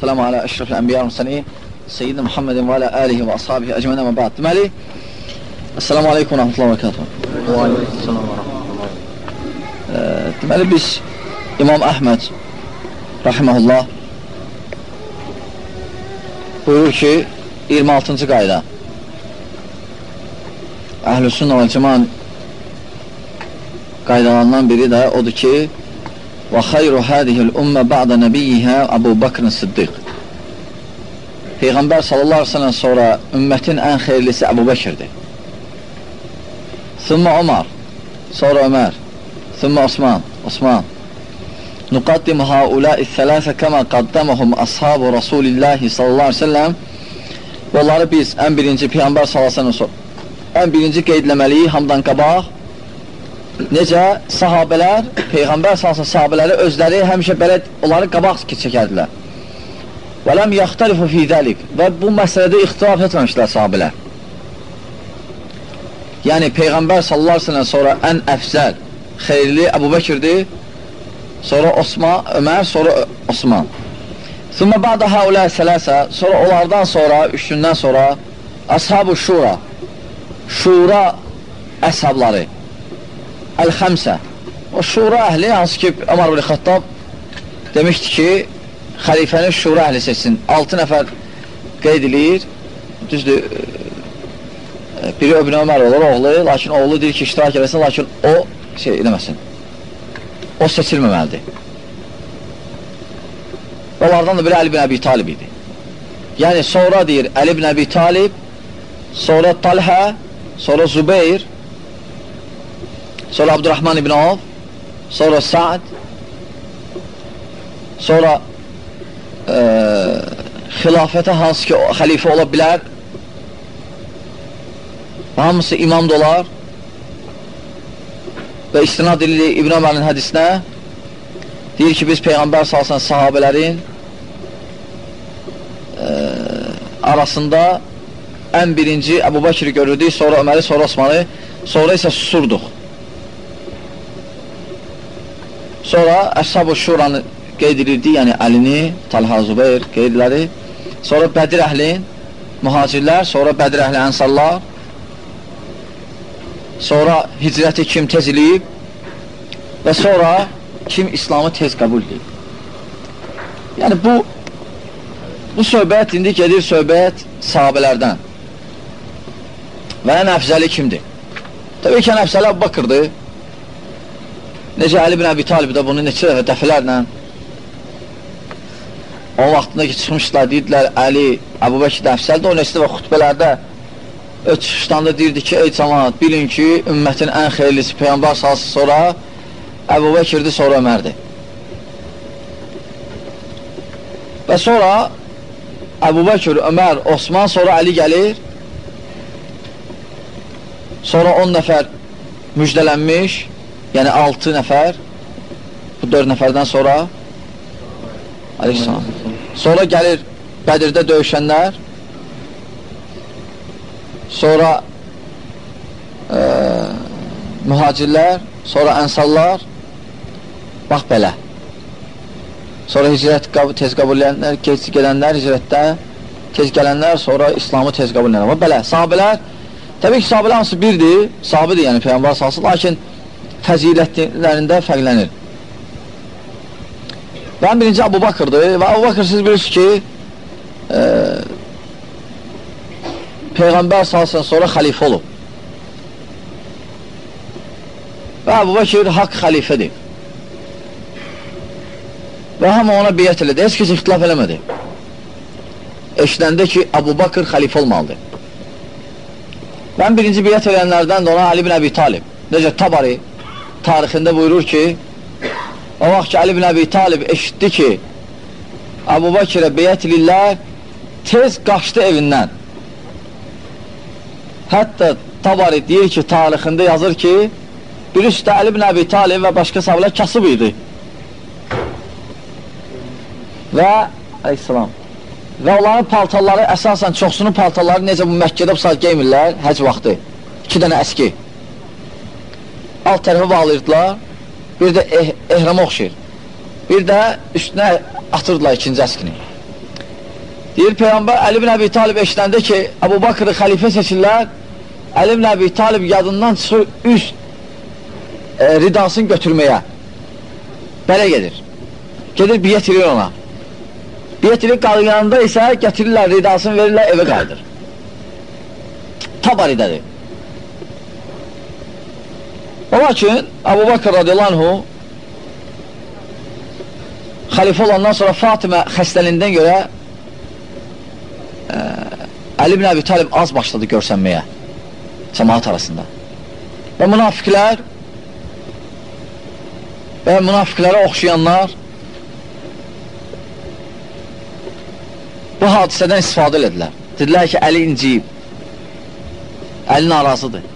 Selamu alə əşrəfil ənbiya müsəni Seyyidina Muhammedin və alə əlihi və ashabihi əcmənə və bəd. Deməli, Esselamu aleykum və rəhmətullah və rəkatuhu. Və aleyhissalam və rəhmətullah. Deməli, biz İmam Əhməd rəhməhullah buyurur ki, 26-cı qayda Əhl-i Sünnə və Cəman qaydalarından biri də odur ki, və xayru hədihil ümmə ba'da nəbiyyihə Əbu Bakr Sıddiq Peyğəmbər sallallahu aleyhi ve sellem sonra ümmətin ən xeyirlisi Əbu Bəkirdir. Thumma Ömər, sonra Ömər, thumma Osman, Osman. Nuqaddim haulai thələsə kəmə qaddaməhum ashabu Rasulillahi sallallahu aleyhi ve sellem və onları biz ən birinci Peyğəmbər sallallahu aleyhi ve sellem ən birinci qeydləməliyik hamdan qabaq necə sahabələr, Peyğəmbər sallallahu sahabələri özləri həmişə belə onları qabaq çəkərdilər. Və ləm yaxtalifu fi zəlik və bu məsələdə ixtilaf etməmişlər sahabələr. Yəni Peyğəmbər sallallahu əleyhi sonra ən əfzəl, xeyirli Əbu Bəkirdir, sonra Osman, Ömər, sonra Osman. Thumma ba'da haula sələsə, sonra onlardan sonra, üçündən sonra Ashab-ı Şura, Şura əshabları, Əl-Xəmsə, o Şura əhli, hansı ki, Ömər ibn Xattab demişdi ki, xəlifəni şura əhli seçsin. 6 nəfər qeyd edir. Düzdür, biri Öbün Ömər olur, oğlu, lakin oğlu deyir ki, iştirak eləsin, lakin o şey eləməsin. O seçilməməlidir. Onlardan da biri Əli bin Əbi Talib idi. Yəni, sonra deyir Əli bin Əbi Talib, sonra Talhə, sonra Zubeyr, sonra Abdurrahman ibn Avf, sonra Sa'd, sonra ə, xilafətə hansı ki, xəlifə ola bilər, hamısı imam da olar. Və istinad edilir İbn Ömərin hədisinə deyir ki, biz Peyğəmbər salsan sahabələrin ə, arasında ən birinci Əbu Bakiri görürdük, sonra Öməri, sonra Osmanı, sonra isə susurduq. Sonra Əshab-ı Şuranı qeyd edirdi, yəni Əlini, Talha Zubeyr qeydləri, sonra Bədir əhlin, mühacirlər, sonra Bədir əhli ənsarlar, sonra hicrəti kim tez eləyib və sonra kim İslamı tez qəbul edib. Yəni bu bu söhbət indi gedir söhbət sahabələrdən və ən əfzəli kimdir? Təbii ki, ən əfzəli Əbu Bakırdır. Necə Əli bin Əbi Talib də bunu neçə dəfə dəfələrlə o vaxtında ki, çıxmışlar, deyirdilər, Əli, Əbu Bəkir də əfsəldir, o neçə və xütbələrdə öz çıxışdanda deyirdi ki, ey cəmanat, bilin ki, ümmətin ən xeyirlisi Peyyambar salsı sonra Əbu Bəkirdir, sonra Ömərdir. Və sonra Əbu Bəkir, Ömər, Osman, sonra Əli gəlir, sonra 10 nəfər müjdələnmiş, yəni 6 nəfər, bu 4 nəfərdən sonra Aleyhisselam. Sonra gəlir Bədirdə döyüşənlər, sonra e, mühacirlər, sonra ənsarlar, bax belə. Sonra hicrət tez qəbul edənlər, tez gedənlər hicrətdə, tez gələnlər, sonra İslamı tez qəbul edənlər. Belə, sahabələr, təbii ki, sahabələr hamısı birdir, sahabədir, yəni Peyyambar salsın, lakin fəzilətlərində fərqlənir. Ən birinci Abu Bakırdır və Abu Bakır siz bilirsiniz ki, e, Peyğəmbər salsın sonra xəlifə olub. Və Abu Bakır haqq xəlifədir. Və hamı ona biyyət elədi, heç kəs ixtilaf eləmədi. Eşidəndə ki, Abu Bakır xəlifə olmalıdır. Və ən birinci biyyət eləyənlərdən də ona Ali bin Əbi Talib. Necə Tabari tarixində buyurur ki, O vaxt ki, Ali bin Əbi Talib eşitdi ki, Əbu Bakirə beyət ilillər tez qaçdı evindən. Hətta Tabari deyir ki, tarixində yazır ki, bir üstə Əli bin Əbi Talib və başqa sahabələr kasıb idi. Və, əleyhissalam, və onların paltarları, əsasən çoxsunun paltarları necə bu Məkkədə bu saat geymirlər, həc vaxtı, iki dənə əski. Alt tərəfə bağlayırdılar, bir də eh ehrama oxşayır. Bir də üstünə atırdılar ikinci əskini. Deyir Peyğəmbər Əli ibn Əbi Talib eşləndə ki, Əbu Bakrı xəlifə seçirlər, Əli ibn Əbi Talib yadından çıxır üst e, ridasını götürməyə. Belə gedir. Gedir biyyət edir ona. Biyyət edir qalqanında isə gətirirlər ridasını verirlər evə qayıdır. Tabaridədir. O lakin Əbu Bakr radiyallahu xəlifə olandan sonra Fatimə xəstəlindən görə ə, Əli ibn Əbi Talib az başladı görsənməyə cəmaat arasında. Və münafiqlər və münafiqlərə oxşayanlar bu hadisədən istifadə edilər. Dedilər ki, Əli inciyib. Əli narazıdır.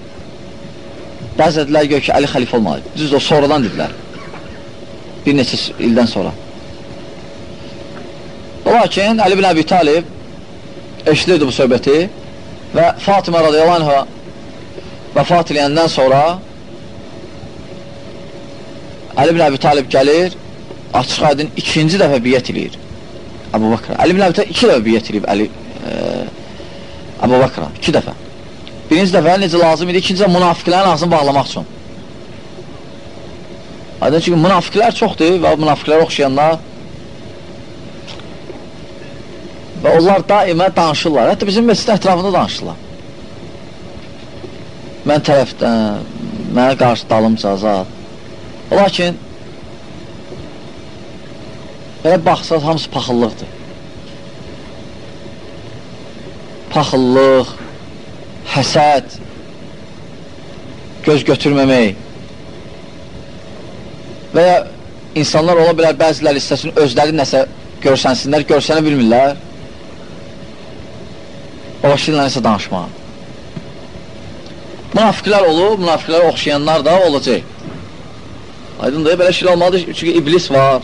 Bəzi dedilər gör ki, Əli xəlifə olmalı. Düz o sonradan dedilər. Bir neçə ildən sonra. Lakin Əli bin Əbi Talib eşidirdi bu söhbəti və Fatimə radiyallahu anhə vəfat eləyəndən sonra Əli bin Əbi Talib gəlir, açıq aydın ikinci dəfə biyyət eləyir Əbu Bakra. Əli bin Əbi Talib iki dəfə biyyət eləyib Əli e, Əbu Bakra, iki dəfə. Birinci dəfə necə lazım idi, ikinci də münafiqlərin ağzını bağlamaq üçün. Aydın çünki münafiqlər çoxdur və münafiqlərə oxşayanlar Və onlar daimə danışırlar. Hətta bizim məscidin ətrafında danışırlar. Mən tərəfdən, mənə qarşı dalımca azad. Lakin belə baxsaq, hamısı paxıllıqdır. Paxıllıq, həsəd, göz götürməmək və ya insanlar ola bilər bəziləri istəsin özləri nəsə görsənsinlər, görsənə bilmirlər o başlayırlar nəsə danışmağa. Münafiqlər olur, münafiqlərə oxşayanlar da olacaq. Aydındır, belə şey olmalıdır, çünki iblis var.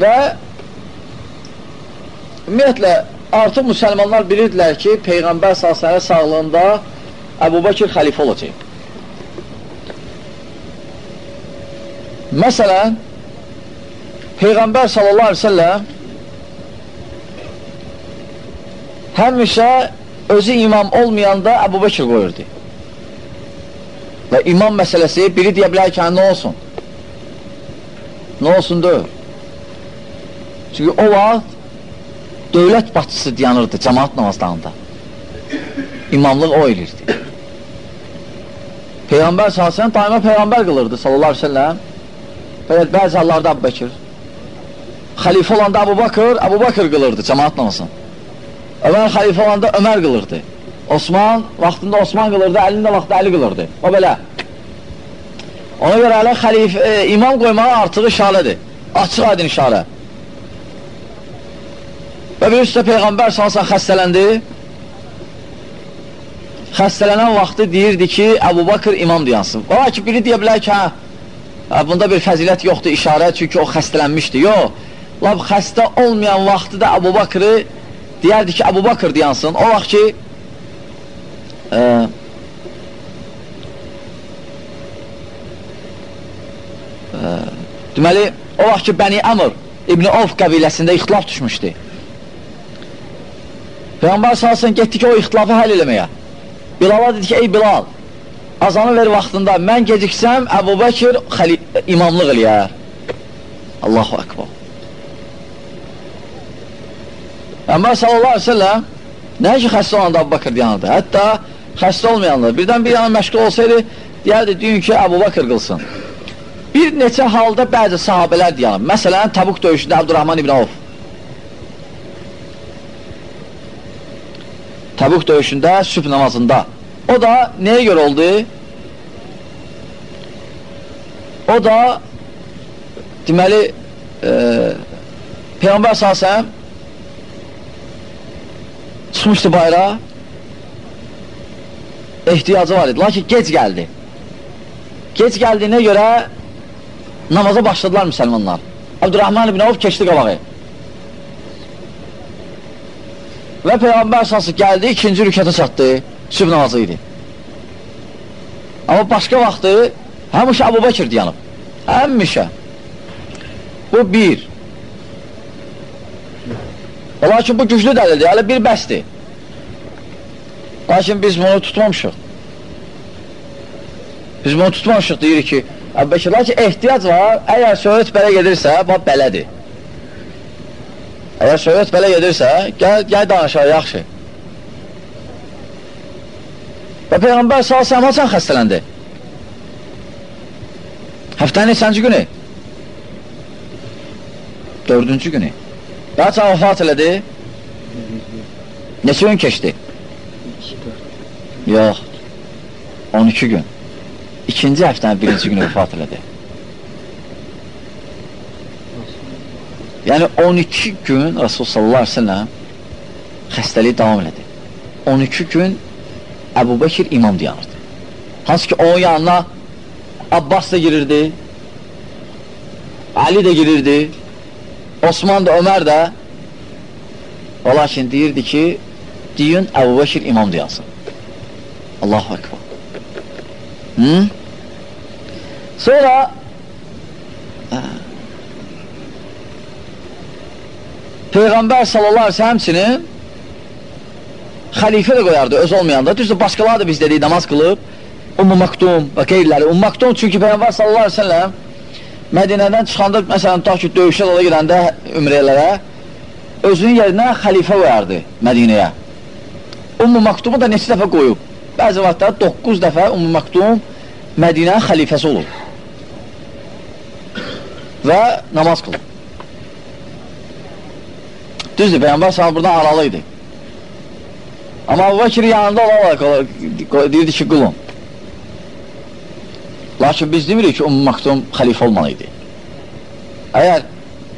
Və ümumiyyətlə, artıq müsəlmanlar bilirdilər ki, Peyğəmbər s.ə.v sağlığında Əbu Bakir xəlifə olacaq. Məsələn, Peyğəmbər sallallahu aleyhi ve sellem həmişə özü imam olmayanda Əbu Bekir qoyurdu. Və imam məsələsi biri deyə bilər ki, nə olsun? Nə olsun deyil. Çünki o vaxt dövlət başçısı dayanırdı cəmaat namazlarında. İmamlıq o elirdi. Peyğəmbər sallallahu daima Peyğəmbər qılırdı sallallahu aleyhi ve sellem. Belə bəzi hallarda Əbu Bekir. Xəlifə olanda Əbu Bakır, Əbu Bakır qılırdı cəmaat namazını. Ömər xəlifə olanda Ömər qılırdı. Osman, vaxtında Osman qılırdı, əlində vaxtda Əli qılırdı. O belə. Ona görə hələ xəlif, e, imam qoymağa artığı işarədir. Açıq aydın işarə. Və bir üstə Peyğəmbər salsan xəstələndi. Xəstələnən vaxtı deyirdi ki, Əbu Bakır imam deyansın. Ola ki, biri deyə bilər ki, hə, bunda bir fəzilət yoxdur, işarə, çünki o xəstələnmişdi. Yox, lab xəstə olmayan vaxtı da Əbu Bakırı deyərdi ki, Əbu Bakır deyansın, o vaxt ki, e, e, deməli, o vaxt ki, Bəni Əmr İbn-i Ovf qəbiləsində ixtilaf düşmüşdü. Peyğəmbər salsın, getdi ki, o ixtilafı həll eləməyə. Bilala dedi ki, ey Bilal, azanı ver vaxtında, mən geciksəm, Əbu Bəkir imamlıq eləyər. Allahu Akbar. Peyğəmbər sallallahu aleyhi ve sellem nə ki xəstə olanda Əbu Bakır dayanırdı. Hətta xəstə olmayanlar birdən bir yana məşğul olsaydı, deyərdi, deyin ki, Əbu Bakır qılsın. Bir neçə halda bəzi sahabələr dayanır. Məsələn, Tabuk döyüşündə Abdurrahman ibn Avf. Tabuk döyüşündə, sübh namazında. O da nəyə görə oldu? O da deməli e, Peyğəmbər s.ə.v çıxmışdı bayrağa ehtiyacı var idi. Lakin gec gəldi. Gec gəldiyinə görə namaza başladılar müsəlmanlar. Abdurrahman ibn Avf keçdi qabağı. Və Peyğəmbər əsası gəldi, ikinci rükətə çatdı, sübh namazı idi. Amma başqa vaxtı həmişə Əbu Bəkir dayanıb. Həmişə. Bu bir. Lakin bu güclü dəlildir, hələ bir bəsdir. Lakin biz bunu tutmamışıq. Biz bunu tutmamışıq, deyirik ki, Əbbəkir, lakin ehtiyac var, əgər söhbət belə gedirsə, bax, belədir. Əgər söhbət belə gedirsə, gəl, gəl danışaq, yaxşı. Və Peyğəmbər s.ə.v haçan xəstələndi? Həftənin neçənci günü? Dördüncü günü. Qaçan vəfat elədi? Neçə gün keçdi? Yox. 12 gün. İkinci həftənin birinci günü vəfat elədi. Yəni 12 gün Rasul sallallahu aleyhi ve sellem xəstəliyi davam elədi. 12 gün Əbu Bəkir imam dayanırdı. Hansı ki onun yanına Abbas da girirdi, Ali de girirdi, Osman da, Ömer də o lakin deyirdi ki deyin Əbu Bəkir imam dayansın. Allahu Ekber. Hı? Sonra Peyğəmbər sallallahu sellem həmçinin xəlifə də qoyardı öz olmayanda. Düzdür, başqaları da biz dedik namaz qılıb. Ummu Maktum və qeyriləri. Ummu Maktum çünki Peyğəmbər sallallahu aleyhi ve sellem Mədinədən çıxanda, məsələn, ta ki, döyüşə dola gedəndə ümrələrə özünün yerinə xəlifə qoyardı Mədinəyə. Ummu Maktumu da neçə dəfə qoyub. Bəzi vaxtlar 9 dəfə Ummu Maktum Mədinənin xəlifəsi olub. Və namaz qılıb. Düzdür, Peyğəmbər sallallahu buradan aralı idi. Amma Abu Bakir yanında olaraq deyirdi ki, qulum. Lakin biz demirik ki, Ummu Maktum xəlifə olmalıydı. Əgər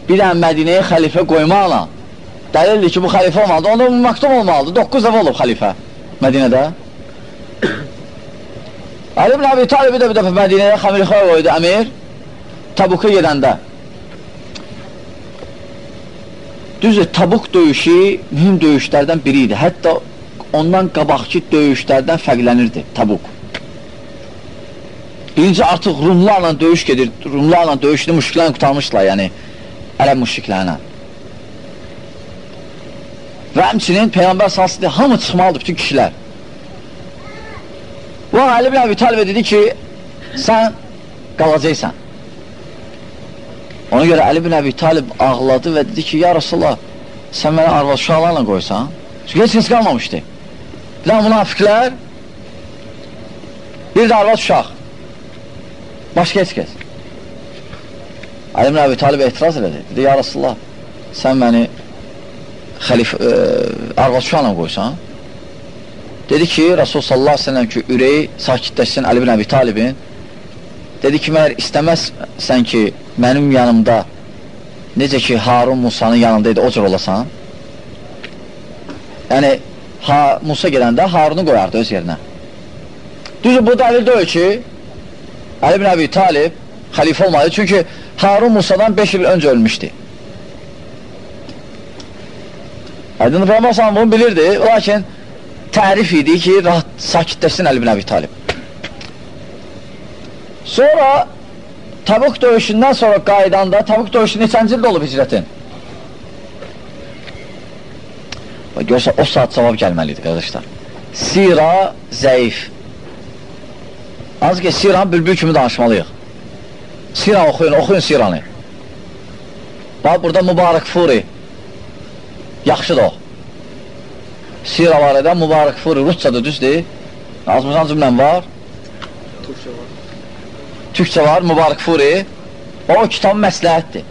bir dənə Mədinəyə xəlifə qoymaqla dəlildir ki, bu xəlifə olmalıdır, onda Ummu Maktum olmalıdır. 9 dəfə olub xəlifə Mədinədə. Ali ibn Abi Talibi də bir dəfə Mədinəyə xəmirxə qoydu əmir Tabuka gedəndə. Düzdür, Tabuk döyüşü mühüm döyüşlərdən biri idi. Hətta ondan qabaqki döyüşlərdən fərqlənirdi Tabuk. Birinci artıq Rumlarla döyüş gedir, Rumlarla döyüşünü müşriklərlə qutarmışlar, yəni ərəb müşriklərlə. Və həmçinin Peyğəmbər salsın hamı çıxmalıdır, bütün kişilər. Və Ali ibn Abi Talibə dedi ki, sən qalacaqsan. Ona görə Əli ibn Əbi Talib ağladı və dedi ki, ya Rasulullah, sən mənə arvad uşaqlarla qoysan. Çünki heç kəs qalmamışdı. Bir də münafiqlər, bir də arvad uşaq. Başqa heç kəs. Əli ibn Əbi Talib etiraz elədi. Dedi, ya Rasulullah, sən məni xəlif, ə, arvad uşaqla qoysan. Dedi ki, Rasul sallallahu aleyhi ve sellem ki, ürəyi sakitləşsin Əli ibn Əbi Talibin. Dedi ki, məyər istəməzsən ki, mənim yanımda necə ki Harun Musanın yanındaydı o cür olasan. Yəni ha, Musa gələndə Harunu qoyardı öz yerinə. Düzdür bu dəlil deyil ki Əli bin Əbi Talib xəlifə olmadı çünki Harun Musadan 5 il öncə ölmüşdü. Aydın Ramazan bunu bilirdi lakin tərif idi ki rahat sakitləşsin Əli bin Əbi Talib. Sonra Tabuk döyüşündən sonra qaydanda, Tabuk döyüşü neçənci ildə olub hicrətin? Görsə, o saat cavab gəlməlidir, qardaşlar. Sira zəif. Az ki, Siran bülbül kimi danışmalıyıq. Siran oxuyun, oxuyun Siranı. Bax, burada Mübarək Furi. Yaxşıdır o. Sira var edən Mübarək Furi, Rusçadır, düzdür. Azmıcan cümlən var. Türkçə var, Mübarək Furi. O kitab məsləhətdir.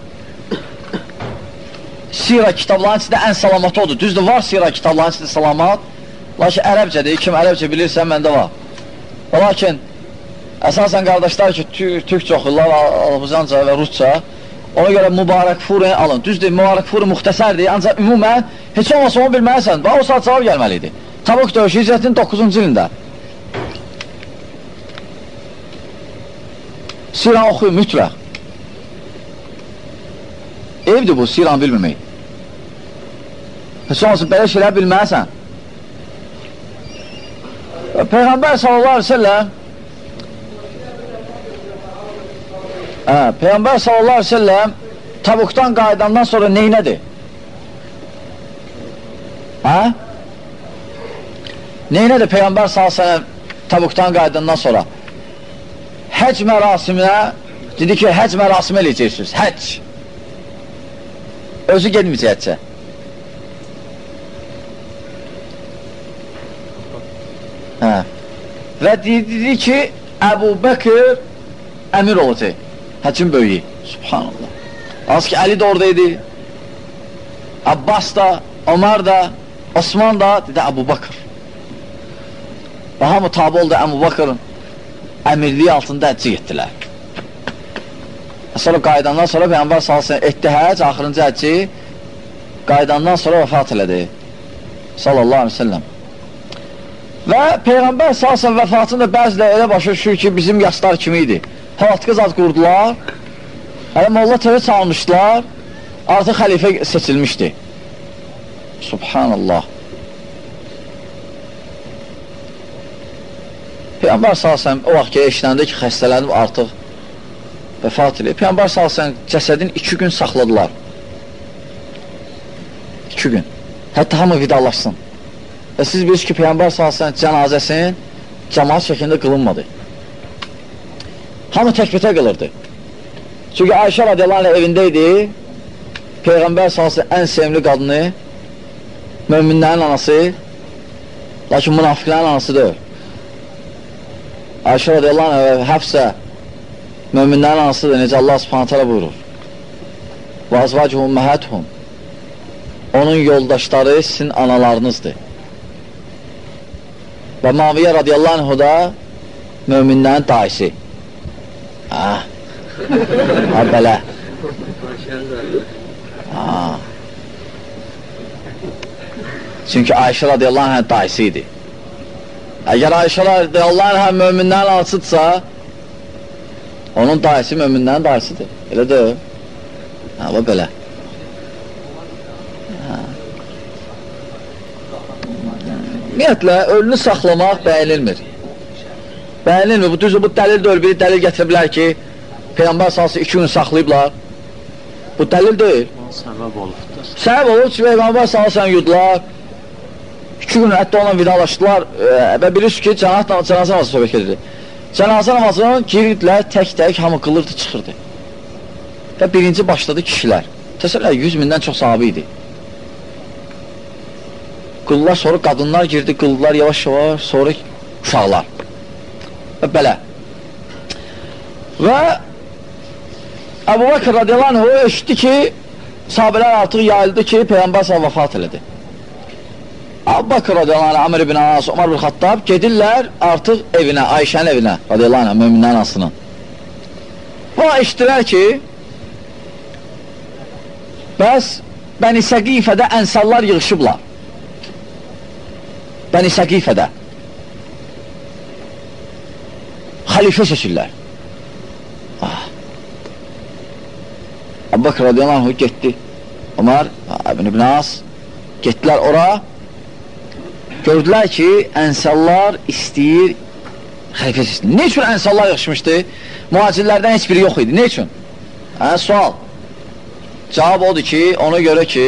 Sira kitabların içində ən salamatı odur. Düzdür, var sira kitabların içində salamat. Lakin ərəbcədir, kim ərəbcə bilirsə, məndə var. Lakin, əsasən qardaşlar ki, türkçə oxurlar, Azərbaycanca və Rusça, ona görə Mübarək Furi alın. Düzdür, Mübarək Furi müxtəsərdir, ancaq ümumən heç olmasa onu bilməlisən. Bax, o saat cavab gəlməlidir. Tabuk döyüşü hicrətin 9-cu ilində. Siran oxuyun mütləq. Evdir bu, siran bilməmək. Olmasın, belə şeylər bilməlisən. Peyğəmbər sallallahu aleyhi ve sellem Hə, Peyğəmbər sallallahu aleyhi ve sellem Tabukdan qayıdandan sonra neynədir? Hə? Neynədir Peyğəmbər s.ə.v Təbukdan qaydandan sonra? Həc mərasiminə dedi ki, həc mərasimi eləyəcəksiniz, həc. Özü gedməyəcək həccə. Hə. Və dedi ki, Əbu Bəkir əmir olacaq. Həccin böyüyü. Subhanallah. Az ki, Əli də orada idi. Abbas da, Ömər da, Osman da, dedi Əbu Bakır. Və hamı tabi oldu Əbu Bakırın əmirliyi altında həccə getdilər. Sonra qaydandan sonra Peyyambar salsın etdi həcc, axırıncı həcci qaydandan sonra vəfat elədi. Sallallahu aleyhi ve sellem. Və Peyğəmbər salsın vəfatında bəzilə elə başa düşür ki, bizim yaşlar kimi idi. Halatkı zad qurdular, hələ Molla TV çalmışlar, artıq xəlifə seçilmişdi. Subhanallah. Peyğəmbər salsın o vaxt ki, eşləndə ki, xəstələnib artıq vəfat edib. Peyğəmbər salsın cəsədin iki gün saxladılar. İki gün. Hətta hamı vidalaşsın. Və siz bilirsiniz ki, Peyğəmbər salsın cənazəsin cəmaat şəklində qılınmadı. Hamı təkbətə qılırdı. Çünki Ayşə radiyallahu evində idi. Peyğəmbər salsın ən sevimli qadını, möminlərin anası, lakin münafiqlərin anası deyil. Ayşə radiyallahu anh həfsə möminlərin anasıdır, necə Allah subhanətələ buyurur. Və azvacuhum məhəthum Onun yoldaşları sizin analarınızdır. Və Maviyyə radiyallahu anhu da möminlərin daisi. Ha. Ha, belə. Ha. Çünki Ayşə radiyallahu anh daisi idi. Əgər Ayşə radiyallahu anh möminlərin anasıdırsa, onun daisi möminlərin daisidir. Elə deyil. Ha, bu belə. Ümumiyyətlə, ölünü saxlamaq bəyənilmir. Bəyənilmir. Bu düzdür, bu dəlil deyil. Biri dəlil gətirə bilər ki, Peyğəmbər salsı iki gün saxlayıblar. Bu dəlil deyil. Səbəb olubdur. Səbəb olur ki, Peyğəmbər salsan yudular. İki gün hətta ona vidalaşdılar e, və bilirsiniz ki, cənazə, cənazə namazı söhbət gedirdi. Cənazə namazını girdilər, tək-tək hamı qılırdı, çıxırdı. Və birinci başladı kişilər. Təsəvvür 100 mindən çox sahabi idi. Qıllar sonra qadınlar girdi, qıldılar yavaş-yavaş, sonra uşaqlar. Və belə. Və Əbu Bakır radiyallahu anh eşitdi ki, sahabələr artıq yayıldı ki, Peyğəmbər səhə vəfat elədi. Əbu Bakır radiyallahu anh, Amr ibn Anas, Umar ibn Xattab gedirlər artıq evinə, Ayşənin evinə radiyallahu anh, müminlərin anasının. Və eşitdilər ki, bəs Bəni Səqifədə ənsarlar yığışıblar. Bəni Səqifədə xəlifə seçirlər. Ah. Əbbaqir radiyallahu anh getdi. Ömər, İbn İbn As getdilər ora. Gördülər ki, ənsəllar istəyir xəlifə seçsin. Ne üçün ənsəllar yaxşımışdı? Mühacirlərdən heç biri yox idi. Ne üçün? Hə, sual. Cavab odur ki, ona görə ki,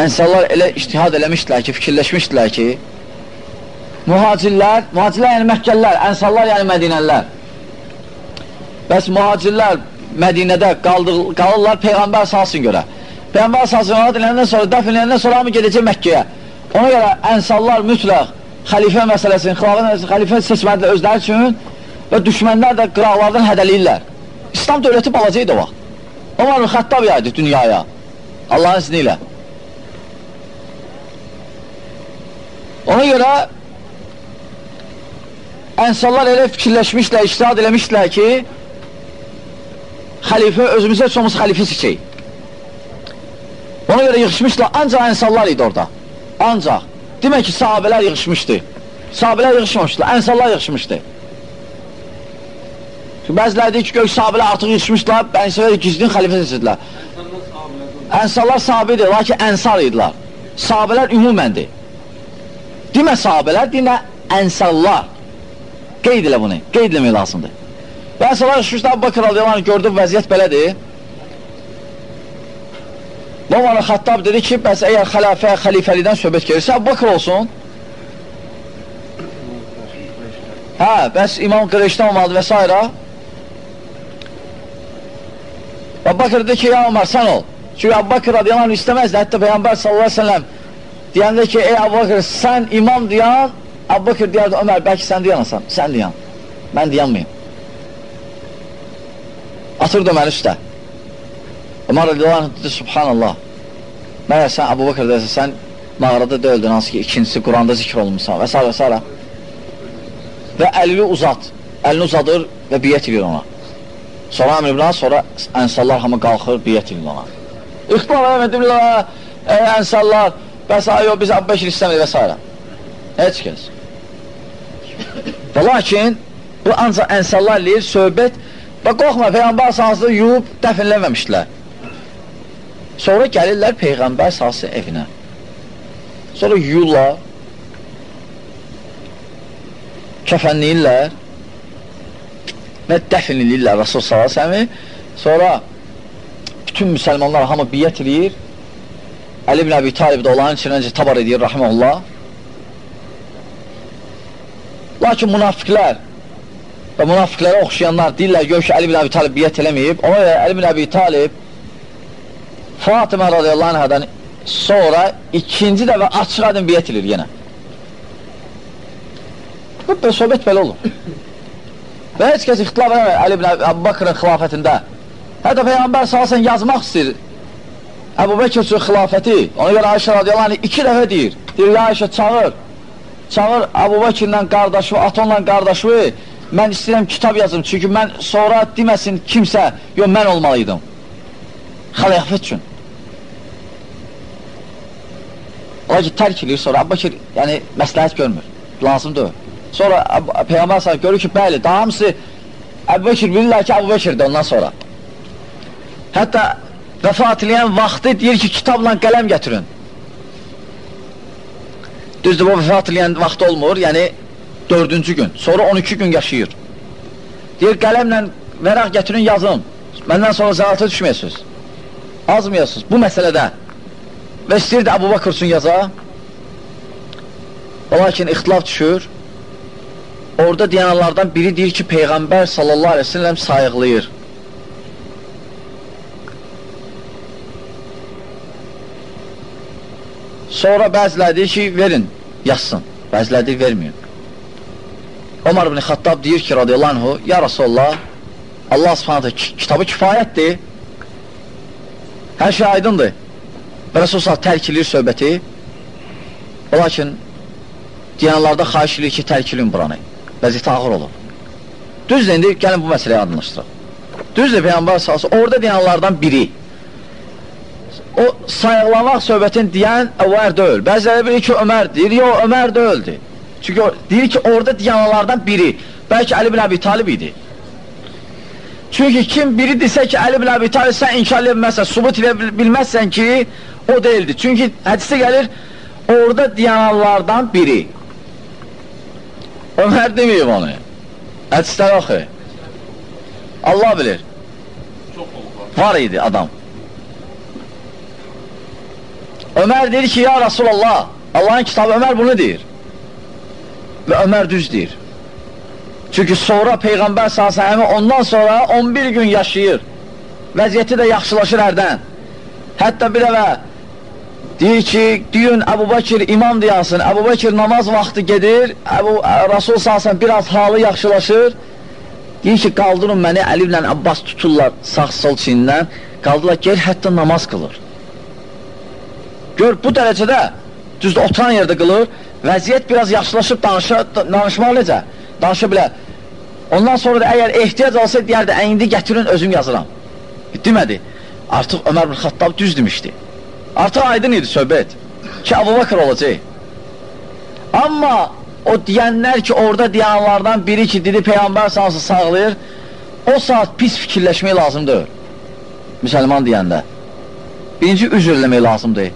ənsəllar elə iştihad eləmişdilər ki, fikirləşmişdilər ki, mühacirlər, mühacirlər yəni Məkkəllər, ənsəllar yəni Mədinəllər. Bəs mühacirlər Mədinədə qaldı, qalırlar Peyğəmbər salsın görə. Peyğəmbər salsın ona diləyəndən sonra, dəfn edəndən sonra hamı gedəcək Məkkəyə. Ona görə ənsəllar mütləq xəlifə məsələsini, xilafət xəlifə seçmədilər özləri üçün və düşmənlər də qıraqlardan hədəliyirlər. İslam dövləti balaca idi o vaxt. Omar Xəttab yaydı dünyaya. Allahın izni ilə. Ona görə Ənsallar elə fikirləşmişlər, iştihad eləmişlər ki, xəlifə, özümüzə olmasa xəlifə seçək. Ona görə yığışmışlar, ancaq ənsallar idi orada. Ancaq. Demək ki, sahabələr yığışmışdı. Sahabələr yığışmamışdılar, ənsallar yığışmışdı. Bəziləri deyir ki, gök sahabələr artıq yığışmışlar, ənsallar gizlin xəlifə seçildilər. Ənsallar sahabə idi, lakin ənsar idilər. Sahabələr ümuməndir. Demə sahabələr, demə ənsarlar. Qeyd elə bunu, qeyd eləmək lazımdır. Və ənsarlar yığışmışlar, Bakır radiyallahu gördü vəziyyət belədir. Ömər Xattab dedi ki, bəs əgər xəlafə, xəlifəlidən söhbət gelirsə, Bakır olsun. Hə, bəs İmam Qırışdan olmadı və s. Bakır dedi ki, ya Ömər sən ol. Çünki Əbu Bakır radiyallahu anh istəməzdi. Hətta Peyyambər sallallahu aleyhi ve sellem deyəndə ki, ey Əbu Bakır sən imam deyən, Əbu Bakır deyərdi, Ömər bəlkə sən deyənasan, sən deyən. Mən deyənməyim. Atırdı Ömər üstə. Ömər radiyallahu anh dedi, subhanallah. Məyər sən Əbu Bakır deyəsən, sən mağarada döyüldün, hansı ki, ikincisi Quranda zikr olunmuşsan və s. və s. Və əlini uzat, əlini uzadır və biyyət edir ona. Sonra əmr ibn sonra ənsarlar hamı qalxır, biyyət edir ona. İxtilaf eləmədirlər, e, ənsarlar, bəs ayo, biz Əbu Bəkir istəmir və s. Heç kəs. Və lakin, bu ancaq ənsarlar eləyir, söhbət və qorxma, Peyğəmbər sahası yuyub dəfinləməmişdilər. Sonra gəlirlər Peyğəmbər sahası evinə. Sonra yuyurlar, kəfənləyirlər, və dəfn edirlər Rasul s.ə.v. Sonra bütün müsəlmanlar hamı biyyət edir. Əli ibn Əbi Talib də onların içindən tabar edir, rahiməllah. Lakin münafiqlər və münafiqlərə oxşayanlar deyirlər, gör ki, Əli ibn Əbi Talib biyyət eləməyib. Ona görə Əli ibn Əbi Talib Fatimə radiyallahu anhadan sonra ikinci dəfə açıq aydın biyyət edir yenə. Bu söhbət belə olur. Və heç kəs ixtilaf eləmir Əli ibn Əbu Bakrın xilafətində. Hətta Peyğəmbər salasən yazmaq istəyir Əbu Bəkir üçün xilafəti. Ona görə Ayşə radiyallahu anh iki dəfə deyir. Deyir, Ayşə çağır. Çağır Əbu Bəkirlə qardaşı, Atonla qardaşı. Mən istəyirəm kitab yazım. Çünki mən sonra deməsin kimsə, yox mən olmalıydım. Xilafət üçün. Ola ki, tərk edir sonra Əbu Bəkir yəni, məsləhət görmür. Lazım deyil. Sonra Peyğəmbər sallallahu görür ki, bəli, daha hamısı Əbubəkir bilirlər ki, Əbubəkirdir ondan sonra. Hətta vəfat eləyən vaxtı deyir ki, kitabla qələm gətirin. Düzdür, bu vəfat eləyən vaxt olmur, yəni dördüncü gün, sonra 12 gün yaşayır. Deyir, qələmlə vəraq gətirin, yazın. Məndən sonra zəlatə düşməyəsiniz. Azmayasınız bu məsələdə. Və istəyirdi Əbu Bakır üçün yaza. Lakin ixtilaf düşür. Orada deyənlərdən biri deyir ki, Peyğəmbər sallallahu aleyhi ve sellem sayıqlayır. Sonra bəziləri deyir ki, verin, yazsın. Bəziləri deyir, verməyin. Omar ibn Xattab deyir ki, radiyallahu anhu, ya Rasulallah, Allah subhanətə kitabı kifayətdir. Hər şey aydındır. Və Rasulullah tərk edir söhbəti. Lakin deyənlərdə xahiş edir ki, tərk edin buranı vəziyyəti ağır olur. Düzdür, indi gəlin bu məsələyə adınlaşdıraq. Düzdür, Peyyambar salsı, orada deyənlərdən biri. O sayıqlamaq söhbətin deyən əvvər deyil. Bəziləri bilir ki, Ömər deyir, yox, Ömər deyildi. Çünki o, deyir ki, orada deyənlərdən biri. Bəlkə Əli bin Əbi Talib idi. Çünki kim biri desə ki, Əli bin Əbi Talib sən inkar bilməzsən, subut ilə bilməzsən ki, o deyildi. Çünki hədisdə gəlir, orada deyənlərdən biri. Ömər deməyib onu. Hədislər axı. Allah bilir. Var idi adam. Ömər deyir ki, ya Rasulallah, Allahın kitabı Ömər bunu deyir. Və Ömər düz deyir. Çünki sonra Peyğəmbər s.ə.v ondan sonra 11 gün yaşayır. Vəziyyəti də yaxşılaşır hərdən. Hətta bir dəvə Deyir ki, deyin Əbu Bakir imam deyansın, Əbu Bakir namaz vaxtı gedir, Əbu, Rasul salsan biraz halı yaxşılaşır. Deyir ki, qaldırın məni Əli ilə Abbas tuturlar sağ sol çinindən, qaldılar, gel hətta namaz qılır. Gör, bu dərəcədə, düzdür, oturan yerdə qılır, vəziyyət biraz yaxşılaşıb danışa, danışmaq necə? Danışa bilər. Ondan sonra da əgər ehtiyac olsa, deyərdi, indi gətirin, özüm yazıram. Demədi, artıq Ömər bin Xattab düz demişdi. Artıq aydın idi söhbət ki, Abu Bakır olacaq. Amma o deyənlər ki, orada deyənlərdən biri ki, dedi Peyğəmbər sansı sağlayır, o saat pis fikirləşmək lazımdır. Müsəlman deyəndə. Birinci üzr eləmək lazımdır.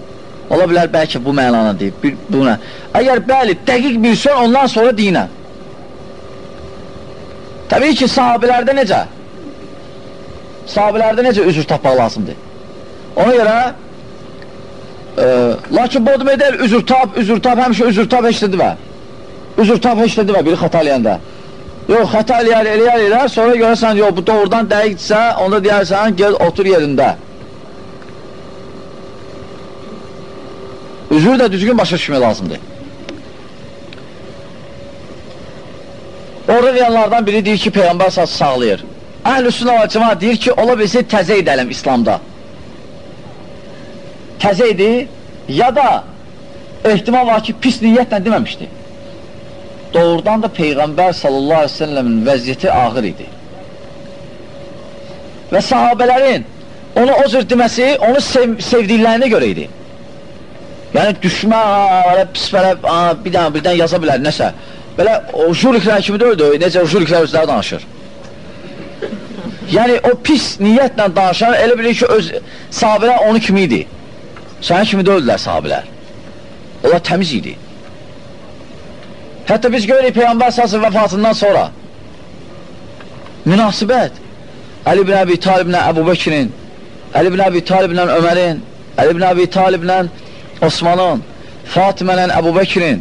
Ola bilər, bəlkə bu mənana deyib, bir, buna. Əgər bəli, dəqiq bir söz, ondan sonra deyinə. Təbii ki, sahabilərdə necə? Sahabilərdə necə üzr tapmaq lazımdır? Ona görə lakin demək deyil, üzr tap, üzr tap, həmişə üzr tap heç dedi və. Üzr tap heç dedi və biri xəta eləyəndə. Yox, xəta eləyər, eləyər, eləyər, sonra görərsən, yox, bu doğrudan dəqiqdirsə, onda deyərsən, gel, otur yerində. Üzrü də düzgün başa düşmək lazımdır. Orada deyənlardan biri deyir ki, Peyğəmbər sağlayır. Əhl-i sünnə və cəmaat deyir ki, ola bilsin təzə edəlim İslamda. Təzə idi, ya da ehtimal var ki, pis niyyətlə deməmişdi. Doğrudan da Peyğəmbər sallallahu aleyhi ve sellemin vəziyyəti ağır idi. Və sahabələrin onu o cür deməsi, onu sev sevdiklərinə görə idi. Yəni düşmə, belə pis belə, bir dənə birdən yaza bilər, nəsə. Belə o juriklər kimi deyildi, necə juriklər özləri danışır. Yəni o pis niyyətlə danışan elə bilir ki, öz sahabələr onu kimi idi. Sənin kimi deyildilər sahabələr. Onlar təmiz idi. Hətta biz görürük Peyğəmbər sası vəfatından sonra münasibət Əli ibn Əbi Taliblə Əbu Bəkirin, Əli ibn Əbi Taliblə Ömərin, Əli ibn Əbi Taliblə Osmanın, Fatimələn Əbu Bəkirin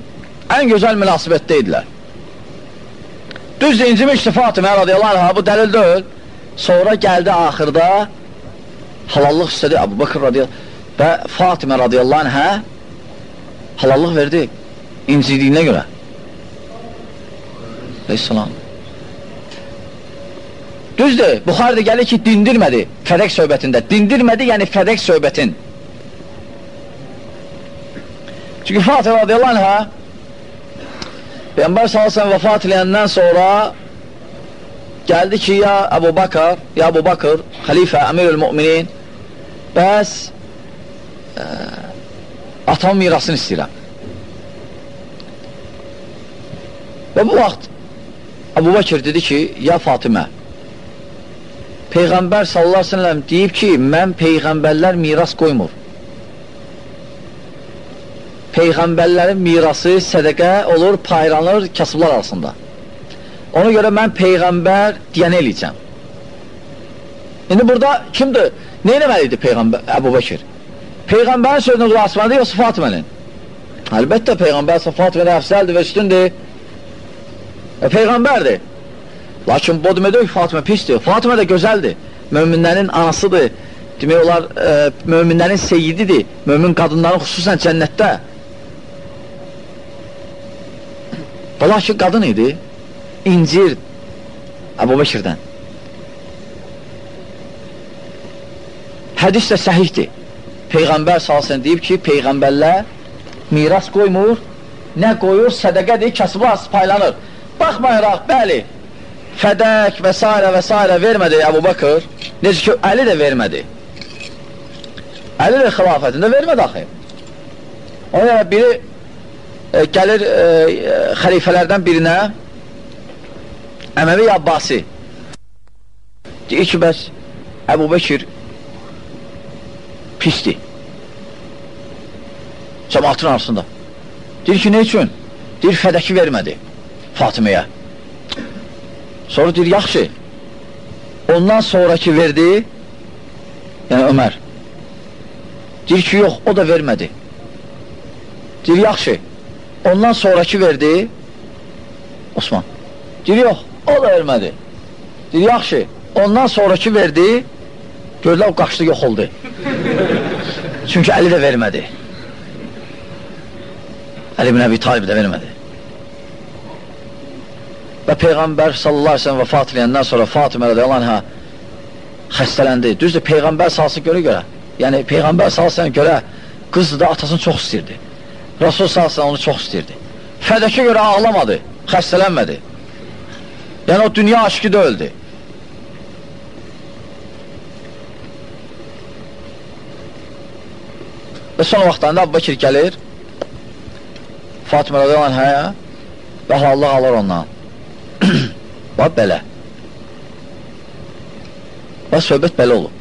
ən gözəl münasibətdə idilər. Düzdür, incimişdi Fatimə radiyallahu anh, bu dəlil deyil. Sonra gəldi axırda halallıq istədi Əbu Bəkir radiyallahu və Fatimə radiyallahu anhə halallıq verdi incidiyinə görə. Aleyhisselam. Düzdür, Buxarıda gəlir ki, dindirmədi fədək söhbətində. Dindirmədi, yəni fədək söhbətin. Çünki Fatih radiyallahu anhə Peyğəmbər sallallahu vəfat eləyəndən sonra gəldi ki, ya Əbu Bakır, ya Əbu Bakır, xəlifə, əmirül müminin, bəs ə, atamın mirasını istəyirəm. Və bu vaxt Əbu Bakır dedi ki, ya Fatimə, Peyğəmbər sallallahu aleyhi ve sellem deyib ki, mən Peyğəmbərlər miras qoymur. Peyğəmbərlərin mirası sədəqə olur, paylanır kasıblar arasında. Ona görə mən Peyğəmbər deyənə eləyəcəm. İndi burada kimdir? Nə eləməlidir Peyğəmbər Əbu Bəkir? Peyğəmbərin sözünü qulaq asmalıdır, yoxsa Fatimənin? Əlbəttə Peyğəmbər Fatimədə əfsəldir və üstündür. E, Peyğəmbərdir. Lakin bu demək deyil ki, Fatimə pisdir. Fatimə də gözəldir. Möminlərin anasıdır. Demək olar, e, möminlərin seyyididir. Mömin qadınların xüsusən cənnətdə. Və lakin qadın idi. İncir Əbu Bəkirdən. Hədis də səhihdir. Peyğəmbər salsın deyib ki, Peyğəmbərlər miras qoymur, nə qoyur, sədəqədir, kasıblar paylanır. Baxmayaraq, bəli, fədək və s. və s. vermədi Əbu Bakır, necə ki, Əli də vermədi. Əli də xilafətində vermədi axı. Ona görə biri e, gəlir e, xəlifələrdən birinə Əməvi Abbasi deyir ki, bəs Əbu Bekir pisdir cəmatın arasında. Deyir ki, nə üçün? deyir, fədəki vermədi Fatiməyə sonra deyir, yaxşı. Ondan sonraki verdi yəni Ömər. Deyir ki, yox, o da vermədi. Deyir, yaxşı. Ondan sonraki verdi Osman. Deyir, yox, o da vermədi. Deyir, yaxşı. Ondan sonraki verdi gördülər, o qaçdı, yox oldu çünki Əli də vermədi Əli ibn Əbi Talib də vermədi və Peyğəmbər sallallahu aleyhi sellem vəfat eləyəndən sonra Fatimə radiyallahu anhə xəstələndi. Düzdür, Peyğəmbər salsı görə görə. Yəni, Peyğəmbər salsına görə qızı da atasını çox istəyirdi. Rasul salsına onu çox istəyirdi. Fədəkə görə ağlamadı, xəstələnmədi. Yəni, o dünya aşkı da öldü. Və son vaxtlarında Abu Bakir gəlir, Fatimə radiyallahu anhəyə və halallıq alır ondan. Bax, belə. Bax, söhbət belə olub.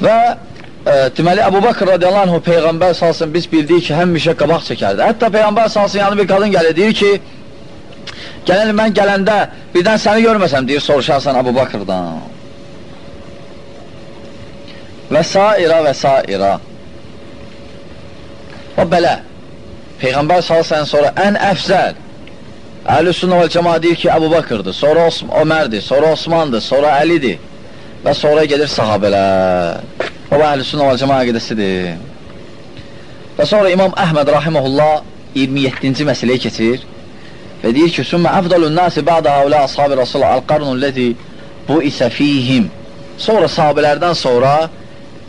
Və e, deməli, Əbu Bakır radiyallahu anh, Peyğəmbər salsın, biz bildik ki, həmişə qabaq çəkərdi. Hətta Peyğəmbər salsın, yanı bir qadın gəlir, deyir ki, gələn mən gələndə birdən səni görməsəm, deyir, soruşarsan Əbu Bakırdan. Və saira və saira. Və belə, Peyğəmbər salsan sonra ən əfzəl, Əhl-i Sünnə və Cəma deyir ki, Əbu Bakırdır, sonra Os Ömərdir, sonra Osmandır, sonra Əlidir və sonra gedir sahabələr. O, Əhl-i Sünnə və Cəma qədəsidir. Və sonra İmam Əhməd Rahiməhullah 27-ci məsələyə keçir və deyir ki, Sümmə əfdalun nasi bədə havlə ashabi Rasulullah əl-qarnun ləzi bu isə fihim. Sonra sahabələrdən sonra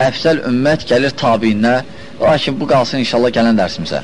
əfsəl ümmət gəlir tabiyinə. Lakin bu qalsın inşallah gələn dərsimizə.